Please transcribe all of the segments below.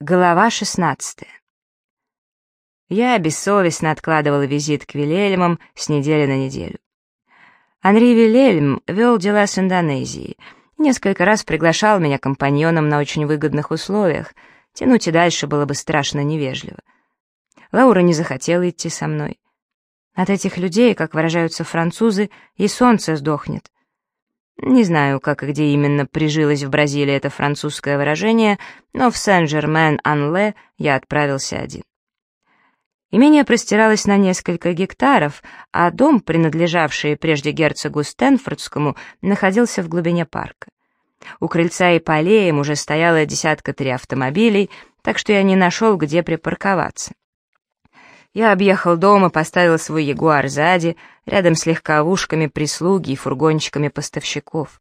Глава 16. Я бессовестно откладывал визит к Вильельмам с недели на неделю. Анри Вильельм вел дела с Индонезией, несколько раз приглашал меня компаньоном на очень выгодных условиях, тянуть и дальше было бы страшно невежливо. Лаура не захотела идти со мной. От этих людей, как выражаются французы, и солнце сдохнет. Не знаю, как и где именно прижилось в Бразилии это французское выражение, но в Сен-Жермен-Ан-Ле я отправился один. Имение простиралось на несколько гектаров, а дом, принадлежавший прежде герцогу Стэнфордскому, находился в глубине парка. У крыльца и по аллеям уже стояло десятка три автомобилей, так что я не нашел, где припарковаться. Я объехал дом и поставил свой ягуар сзади, рядом с легковушками прислуги и фургончиками поставщиков.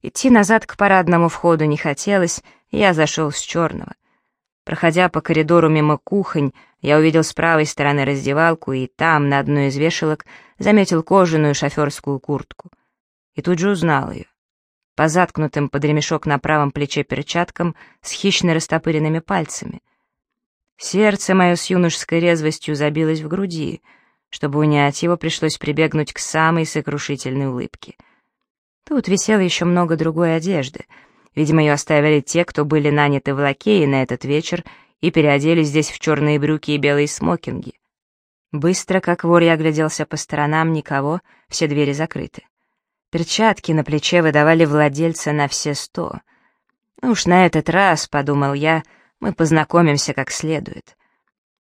Идти назад к парадному входу не хотелось, я зашел с черного. Проходя по коридору мимо кухонь, я увидел с правой стороны раздевалку, и там, на одной из вешалок, заметил кожаную шоферскую куртку. И тут же узнал ее. По заткнутым под ремешок на правом плече перчаткам с хищно растопыренными пальцами. Сердце мое с юношеской резвостью забилось в груди. Чтобы унять его, пришлось прибегнуть к самой сокрушительной улыбке. Тут висело еще много другой одежды. Видимо, ее оставили те, кто были наняты в лакеи на этот вечер и переоделись здесь в черные брюки и белые смокинги. Быстро, как вор, я огляделся по сторонам, никого, все двери закрыты. Перчатки на плече выдавали владельца на все сто. «Ну уж на этот раз», — подумал я, — мы познакомимся как следует.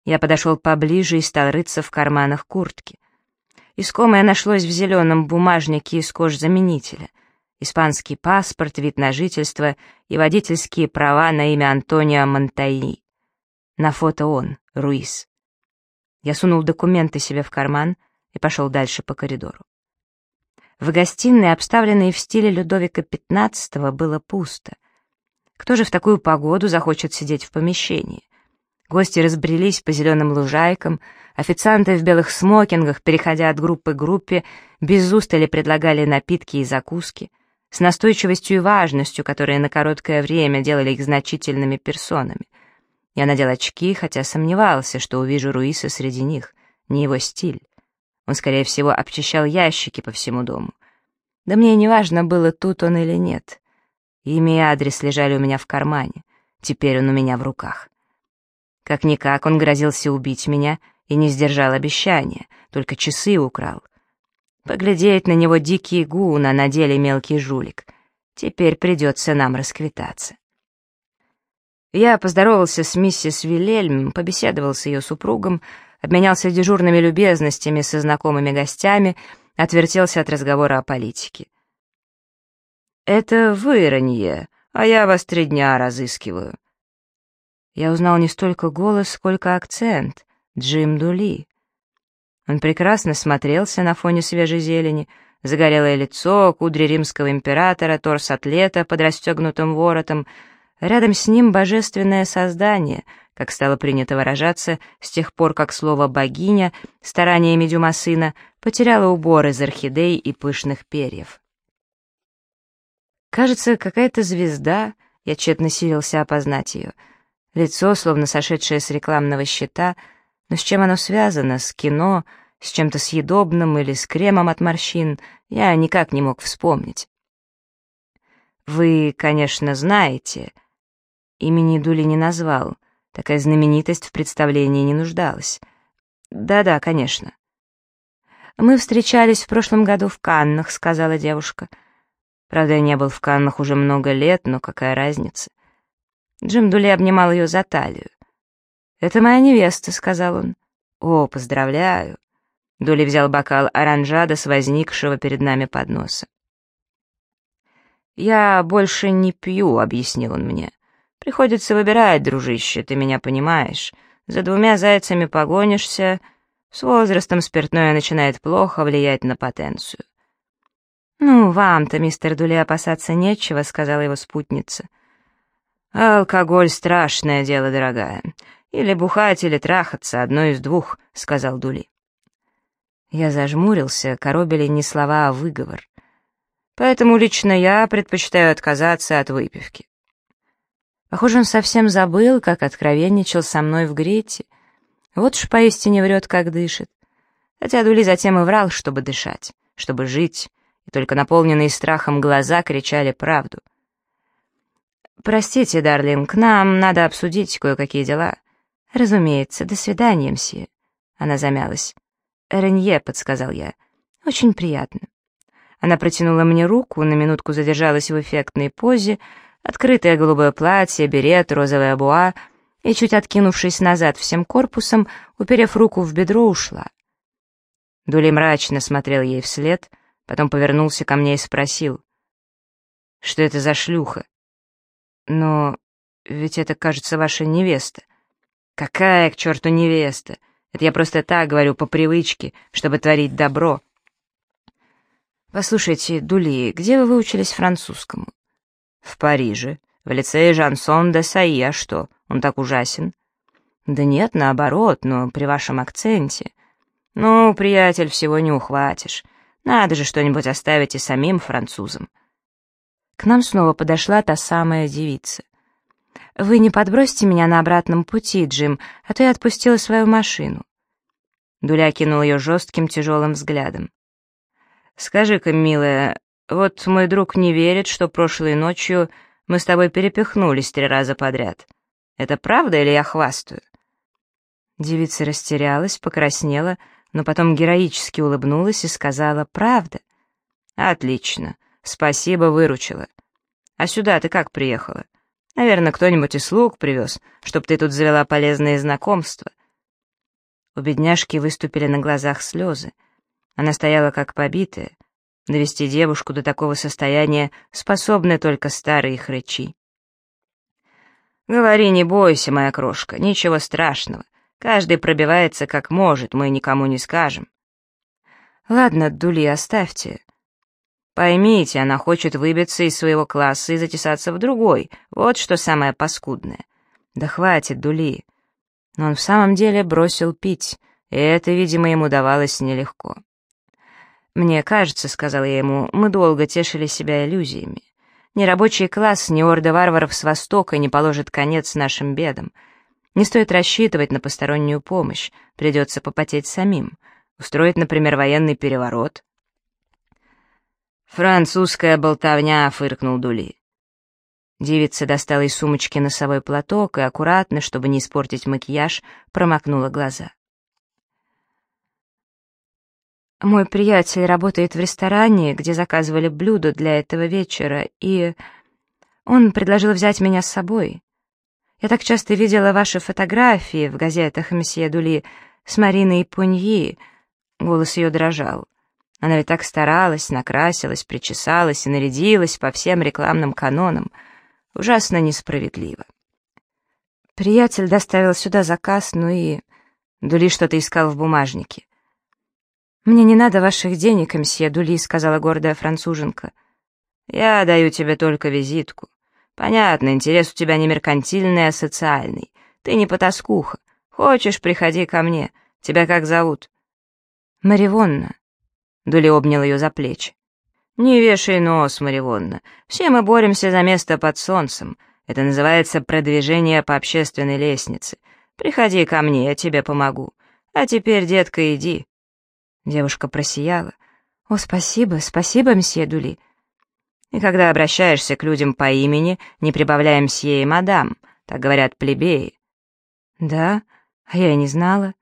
Я подошел поближе и стал рыться в карманах куртки. Искомое нашлось в зеленом бумажнике из кожзаменителя. Испанский паспорт, вид на жительство и водительские права на имя Антонио Монтайи. На фото он, Руис. Я сунул документы себе в карман и пошел дальше по коридору. В гостиной, обставленной в стиле Людовика XV, было пусто — кто же в такую погоду захочет сидеть в помещении? Гости разбрелись по зеленым лужайкам, официанты в белых смокингах, переходя от группы к группе, без устали предлагали напитки и закуски, с настойчивостью и важностью, которые на короткое время делали их значительными персонами. Я надел очки, хотя сомневался, что увижу Руиса среди них, не его стиль. Он, скорее всего, обчищал ящики по всему дому. Да мне не важно было, тут он или нет. Имя и адрес лежали у меня в кармане. Теперь он у меня в руках. Как-никак он грозился убить меня и не сдержал обещания, только часы украл. Поглядеть на него дикий гун, а на деле мелкий жулик. Теперь придется нам расквитаться. Я поздоровался с миссис Вильельм, побеседовал с ее супругом, обменялся дежурными любезностями со знакомыми гостями, отвертелся от разговора о политике. «Это вы, Ранье, а я вас три дня разыскиваю». Я узнал не столько голос, сколько акцент. Джим Дули. Он прекрасно смотрелся на фоне свежей зелени, загорелое лицо, кудри римского императора, торс атлета под расстегнутым воротом. Рядом с ним божественное создание, как стало принято выражаться, с тех пор, как слово «богиня» стараниями Дюма сына потеряло убор из орхидей и пышных перьев. Кажется, какая-то звезда, я тщетно силился опознать ее. Лицо, словно сошедшее с рекламного щита, но с чем оно связано, с кино, с чем-то съедобным или с кремом от морщин, я никак не мог вспомнить. Вы, конечно, знаете. Имени Дули не назвал. Такая знаменитость в представлении не нуждалась. Да-да, конечно. Мы встречались в прошлом году в Каннах, сказала девушка. — Правда, я не был в Каннах уже много лет, но какая разница. Джим Дули обнимал ее за талию. «Это моя невеста», — сказал он. «О, поздравляю». Дули взял бокал оранжада с возникшего перед нами подноса. «Я больше не пью», — объяснил он мне. «Приходится выбирать, дружище, ты меня понимаешь. За двумя зайцами погонишься. С возрастом спиртное начинает плохо влиять на потенцию. «Ну, вам-то, мистер Дули, опасаться нечего», — сказала его спутница. «Алкоголь — страшное дело, дорогая. Или бухать, или трахаться, одно из двух», — сказал Дули. Я зажмурился, коробили не слова, а выговор. Поэтому лично я предпочитаю отказаться от выпивки. Похоже, он совсем забыл, как откровенничал со мной в Грете. Вот уж поистине врет, как дышит. Хотя Дули затем и врал, чтобы дышать, чтобы жить, и только наполненные страхом глаза кричали правду. «Простите, Дарлинг, нам надо обсудить кое-какие дела». «Разумеется, до свидания, мсье». Она замялась. «Ренье», — подсказал я. «Очень приятно». Она протянула мне руку, на минутку задержалась в эффектной позе, открытое голубое платье, берет, розовая буа, и, чуть откинувшись назад всем корпусом, уперев руку в бедро, ушла. Дули мрачно смотрел ей вслед, потом повернулся ко мне и спросил, «Что это за шлюха?» «Но ведь это, кажется, ваша невеста». «Какая, к черту, невеста? Это я просто так говорю, по привычке, чтобы творить добро». «Послушайте, Дули, где вы выучились французскому?» «В Париже, в лицее Жансон де Саи, а что, он так ужасен?» «Да нет, наоборот, но при вашем акценте». «Ну, приятель, всего не ухватишь. Надо же что-нибудь оставить и самим французам». К нам снова подошла та самая девица. «Вы не подбросите меня на обратном пути, Джим, а то я отпустила свою машину». Дуля кинул ее жестким тяжелым взглядом. «Скажи-ка, милая, вот мой друг не верит, что прошлой ночью мы с тобой перепихнулись три раза подряд. Это правда или я хвастаю?» Девица растерялась, покраснела, но потом героически улыбнулась и сказала «правда». «Отлично. Спасибо, выручила. А сюда ты как приехала? Наверное, кто-нибудь из слуг привез, чтоб ты тут завела полезные знакомства». У бедняжки выступили на глазах слезы. Она стояла как побитая. Довести девушку до такого состояния способны только старые хрычи. «Говори, не бойся, моя крошка, ничего страшного. Каждый пробивается как может, мы никому не скажем. Ладно, Дули, оставьте. Поймите, она хочет выбиться из своего класса и затесаться в другой. Вот что самое паскудное. Да хватит, Дули. Но он в самом деле бросил пить, и это, видимо, ему давалось нелегко. «Мне кажется», — сказал я ему, — «мы долго тешили себя иллюзиями. Ни рабочий класс, ни орда варваров с Востока не положит конец нашим бедам. Не стоит рассчитывать на постороннюю помощь, придется попотеть самим. Устроить, например, военный переворот. «Французская болтовня», — фыркнул Дули. Девица достала из сумочки носовой платок и аккуратно, чтобы не испортить макияж, промокнула глаза. «Мой приятель работает в ресторане, где заказывали блюда для этого вечера, и он предложил взять меня с собой. Я так часто видела ваши фотографии в газетах, месье Дули, с Мариной Пуньи». Голос ее дрожал. Она ведь так старалась, накрасилась, причесалась и нарядилась по всем рекламным канонам. Ужасно несправедливо. Приятель доставил сюда заказ, ну и... Дули что-то искал в бумажнике. «Мне не надо ваших денег, мсье Дули», — сказала гордая француженка. «Я даю тебе только визитку. «Понятно, интерес у тебя не меркантильный, а социальный. Ты не потаскуха. Хочешь, приходи ко мне. Тебя как зовут?» «Маривонна». Дули обнял ее за плечи. «Не вешай нос, Маривонна. Все мы боремся за место под солнцем. Это называется продвижение по общественной лестнице. Приходи ко мне, я тебе помогу. А теперь, детка, иди». Девушка просияла. «О, спасибо, спасибо, мсье Дули. И когда обращаешься к людям по имени, не прибавляем мсье и мадам, так говорят плебеи. Да? А я и не знала.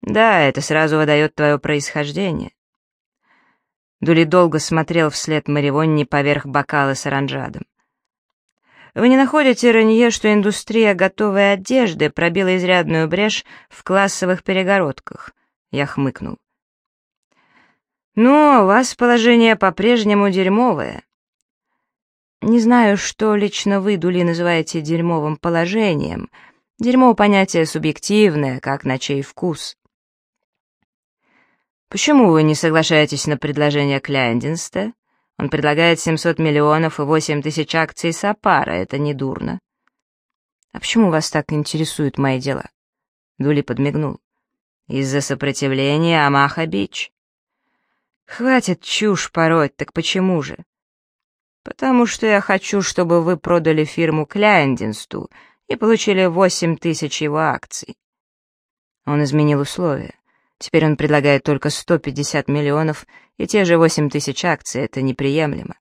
Да, это сразу выдает твое происхождение. Дули долго смотрел вслед Маривонни поверх бокала с оранжадом. Вы не находите, Ранье, что индустрия готовой одежды пробила изрядную брешь в классовых перегородках? Я хмыкнул. Ну, а у вас положение по-прежнему дерьмовое. Не знаю, что лично вы, Дули, называете дерьмовым положением. Дерьмо — понятие субъективное, как на чей вкус. Почему вы не соглашаетесь на предложение Кляйндинста? Он предлагает 700 миллионов и 8 тысяч акций Сапара, это не дурно. А почему вас так интересуют мои дела? Дули подмигнул. Из-за сопротивления Амаха-Бич. Хватит чушь пороть, так почему же? «Потому что я хочу, чтобы вы продали фирму Кляйндинсту и получили восемь тысяч его акций». Он изменил условия. Теперь он предлагает только 150 миллионов и те же 8 тысяч акций. Это неприемлемо.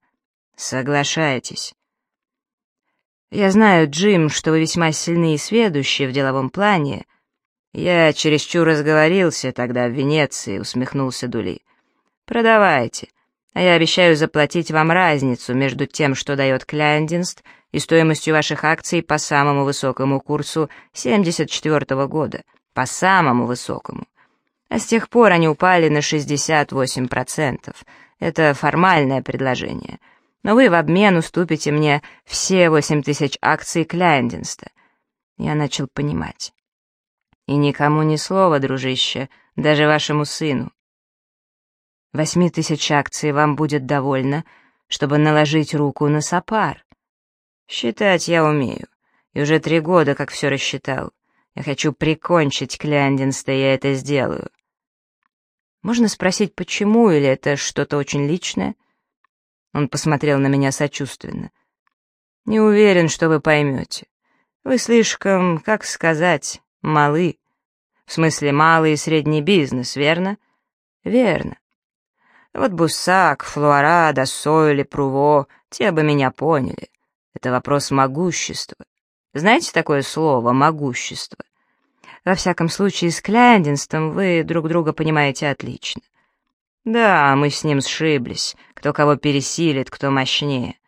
Соглашайтесь. Я знаю, Джим, что вы весьма сильны и сведущие в деловом плане. Я чересчур разговорился тогда в Венеции, усмехнулся Дули. Продавайте а я обещаю заплатить вам разницу между тем, что дает Кляндинст, и стоимостью ваших акций по самому высокому курсу 74 -го года. По самому высокому. А с тех пор они упали на 68%. Это формальное предложение. Но вы в обмен уступите мне все 8 тысяч акций Кляндинста. Я начал понимать. И никому ни слова, дружище, даже вашему сыну. Восьми тысяч акций вам будет довольно, чтобы наложить руку на сапар. Считать я умею, и уже три года как все рассчитал. Я хочу прикончить Кляндинста, я это сделаю. Можно спросить, почему, или это что-то очень личное? Он посмотрел на меня сочувственно. Не уверен, что вы поймете. Вы слишком, как сказать, малы. В смысле, малый и средний бизнес, верно? Верно. Вот Бусак, Флуара, Досо или Пруво, те бы меня поняли. Это вопрос могущества. Знаете такое слово «могущество»? Во всяком случае, с Кляндинстом вы друг друга понимаете отлично. Да, мы с ним сшиблись, кто кого пересилит, кто мощнее.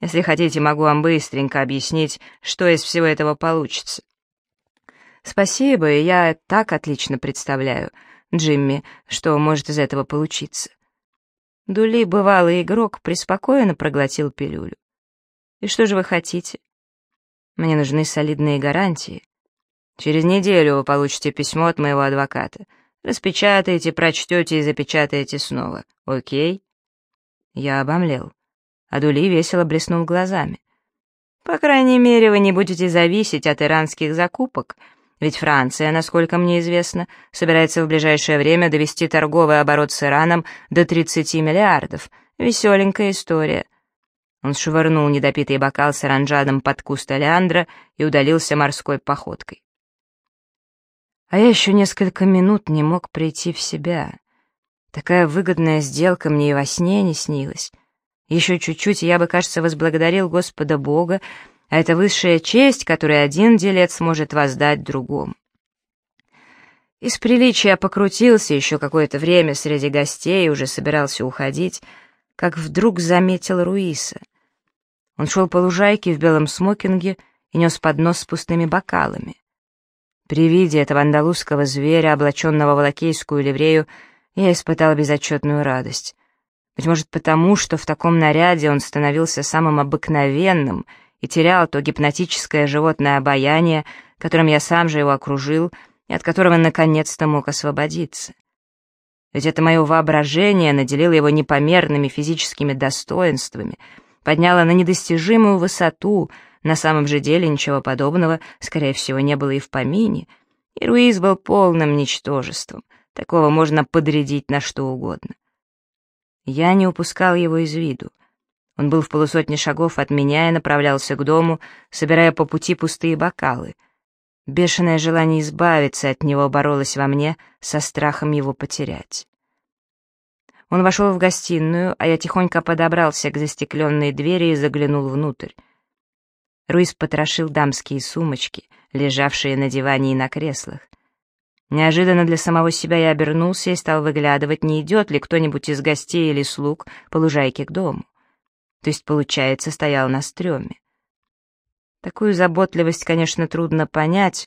Если хотите, могу вам быстренько объяснить, что из всего этого получится. Спасибо, я так отлично представляю, Джимми, что может из этого получиться. Дули, бывалый игрок, преспокойно проглотил пилюлю. «И что же вы хотите?» «Мне нужны солидные гарантии. Через неделю вы получите письмо от моего адвоката. Распечатаете, прочтете и запечатаете снова. Окей?» Я обомлел. А Дули весело блеснул глазами. «По крайней мере, вы не будете зависеть от иранских закупок», ведь Франция, насколько мне известно, собирается в ближайшее время довести торговый оборот с Ираном до 30 миллиардов. Веселенькая история. Он швырнул недопитый бокал с оранжадом под куст олеандра и удалился морской походкой. А я еще несколько минут не мог прийти в себя. Такая выгодная сделка мне и во сне не снилась. Еще чуть-чуть, я бы, кажется, возблагодарил Господа Бога а это высшая честь, которую один делец может воздать другому. Из приличия покрутился еще какое-то время среди гостей и уже собирался уходить, как вдруг заметил Руиса. Он шел по лужайке в белом смокинге и нес поднос с пустыми бокалами. При виде этого андалузского зверя, облаченного в лакейскую ливрею, я испытал безотчетную радость. Быть может, потому, что в таком наряде он становился самым обыкновенным — и терял то гипнотическое животное обаяние, которым я сам же его окружил и от которого наконец-то мог освободиться. Ведь это мое воображение наделило его непомерными физическими достоинствами, подняло на недостижимую высоту, на самом же деле ничего подобного, скорее всего, не было и в помине, и Руиз был полным ничтожеством, такого можно подрядить на что угодно. Я не упускал его из виду. Он был в полусотне шагов от меня и направлялся к дому, собирая по пути пустые бокалы. Бешеное желание избавиться от него боролось во мне со страхом его потерять. Он вошел в гостиную, а я тихонько подобрался к застекленной двери и заглянул внутрь. Руис потрошил дамские сумочки, лежавшие на диване и на креслах. Неожиданно для самого себя я обернулся и стал выглядывать, не идет ли кто-нибудь из гостей или слуг по лужайке к дому то есть, получается, стоял на стреме. Такую заботливость, конечно, трудно понять,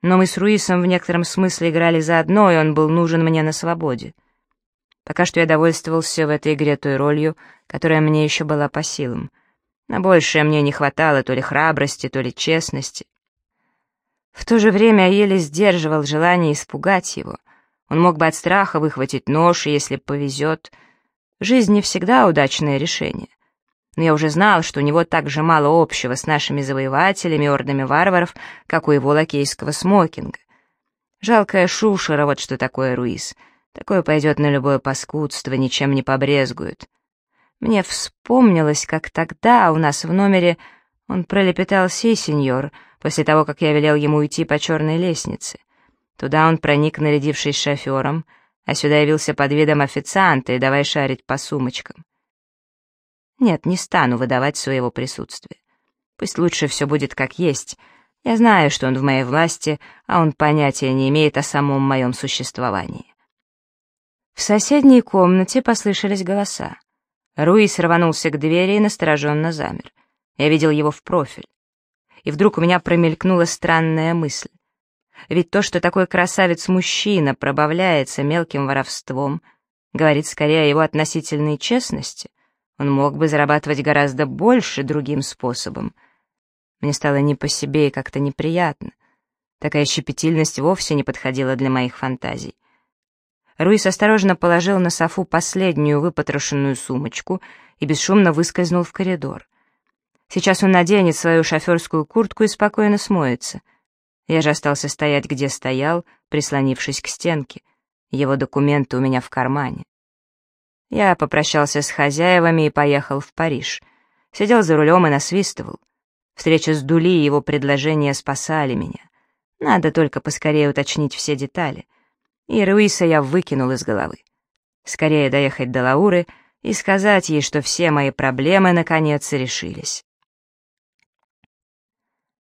но мы с Руисом в некотором смысле играли заодно, и он был нужен мне на свободе. Пока что я довольствовался в этой игре той ролью, которая мне еще была по силам. На большее мне не хватало то ли храбрости, то ли честности. В то же время я еле сдерживал желание испугать его. Он мог бы от страха выхватить нож, если повезет... Жизнь не всегда удачное решение но я уже знал, что у него так же мало общего с нашими завоевателями, ордами варваров, как у его лакейского смокинга. Жалкая шушера, вот что такое Руис. Такое пойдет на любое паскудство, ничем не побрезгует. Мне вспомнилось, как тогда у нас в номере он пролепетал «Си, сеньор», после того, как я велел ему уйти по черной лестнице. Туда он проник, нарядившись шофером, а сюда явился под видом официанта и давай шарить по сумочкам. Нет, не стану выдавать своего присутствия. Пусть лучше все будет как есть. Я знаю, что он в моей власти, а он понятия не имеет о самом моем существовании. В соседней комнате послышались голоса. Руис рванулся к двери и настороженно замер. Я видел его в профиль. И вдруг у меня промелькнула странная мысль. Ведь то, что такой красавец-мужчина пробавляется мелким воровством, говорит скорее о его относительной честности. Он мог бы зарабатывать гораздо больше другим способом. Мне стало не по себе и как-то неприятно. Такая щепетильность вовсе не подходила для моих фантазий. Руис осторожно положил на софу последнюю выпотрошенную сумочку и бесшумно выскользнул в коридор. Сейчас он наденет свою шоферскую куртку и спокойно смоется. Я же остался стоять, где стоял, прислонившись к стенке. Его документы у меня в кармане. Я попрощался с хозяевами и поехал в Париж. Сидел за рулем и насвистывал. Встреча с Дули и его предложения спасали меня. Надо только поскорее уточнить все детали. И Руиса я выкинул из головы. Скорее доехать до Лауры и сказать ей, что все мои проблемы наконец решились.